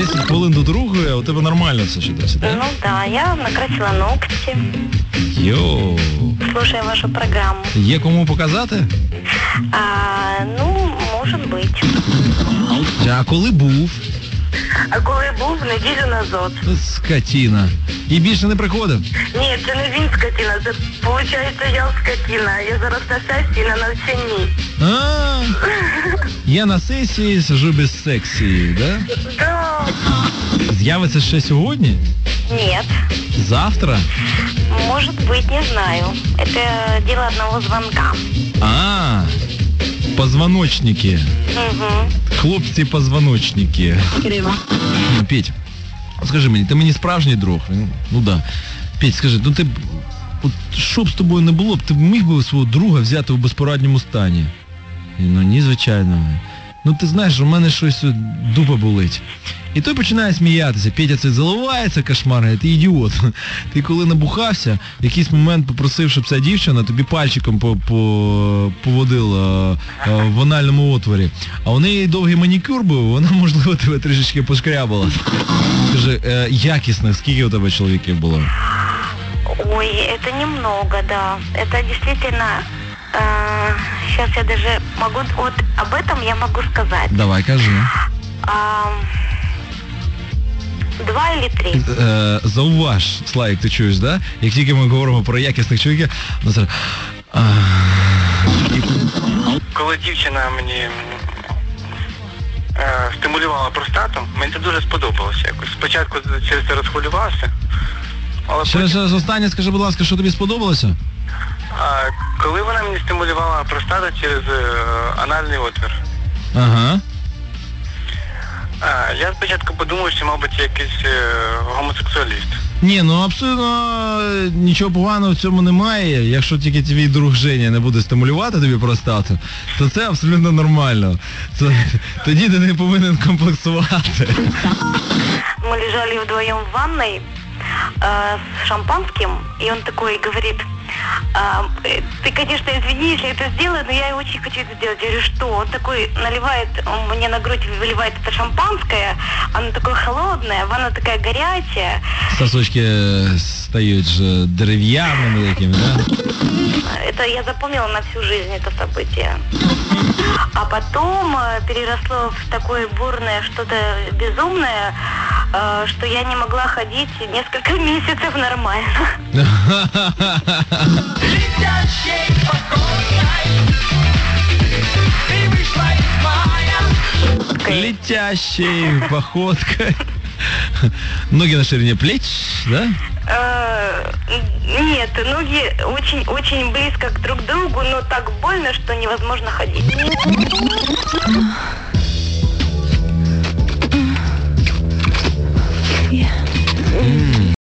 10 хвилин до другої, а у тебе нормально все ще досі, так? Ну да, я накрасила ногти, Йоу. слушая вашу программу. Є кому показати? А, ну, может быть. А коли був? А коли був неділю назад. Скотіна. І більше не приходив? Ні, це не він скотина, це виходить я скотина. Я зараз на сесії на навчанні. А, я на сесії сижу без сексії, да? Да. З'явиться ще сьогодні? Нет. Завтра? Может быть, не знаю. Это дело одного звонка. А, позвоночники. Угу. Хлопці позвоночники. Ну, Петь, скажи мені, ти мені справжній друг? Ну, Ну да. Петь, скажи, ну ти б, от що б з тобою не було, б, ти б міг би свого друга взяти в безпорадньому стані? Ну ні, звичайно. Ну ти знаєш, у мене щось дупа болить. І той починає сміятися. Петя це заливається кошмар, ти ідіот. Ти коли набухався, в якийсь момент попросив, щоб ця дівчина тобі пальчиком по, по, поводила е, в анальному отворі. А у неї довгий манікюр був, вона, можливо, тебе трішечки пошкрябала. Скажи, е, якісних, скільки у тебе чоловіків було? Ой, это немного, да. Это действительно... сейчас я даже могу... Вот об этом я могу сказать. Давай, кажи. А, два или три. Е, зауваж, Славік, ти чуєш, да? Як тільки ми говоримо про якісних чоловіків, ну це. а, Коли дівчина мені е, стимулювала простату, мені це дуже сподобалося якось. Спочатку через це розхвилювався, але Ще потім, раз останнє, скажи, будь ласка, що тобі сподобалося? а, коли вона мені стимулювала простату через е, анальний отвір, Ага. а, я спочатку подумав, що, мабуть, якийсь е, гомосексуаліст. Ні, ну абсолютно е, нічого поганого в цьому немає. Якщо тільки твій друг Женя не буде стимулювати тобі простату, то це абсолютно нормально. Це, тоді ти не повинен комплексувати. Мы лежали вдвоем в ванной э, с шампанским, и он такой говорит, «А, э, ты, конечно, извини, если я это сделаю, но я очень хочу это сделать. Я говорю, что? Он такой наливает, он мне на грудь выливает это шампанское, оно такое холодное, ванна такая горячая. Сосочки е, стають же дерев'яними якими, да? Это я запомнила на всю жизнь это событие. А потом э, переросло в такое бурное что-то безумное, э, что я не могла ходить несколько месяцев нормально. Летящей походкой. Ноги на ширине плеч, да? Э, Нет, ноги очень-очень близко к друг другу, но так больно, что невозможно ходить.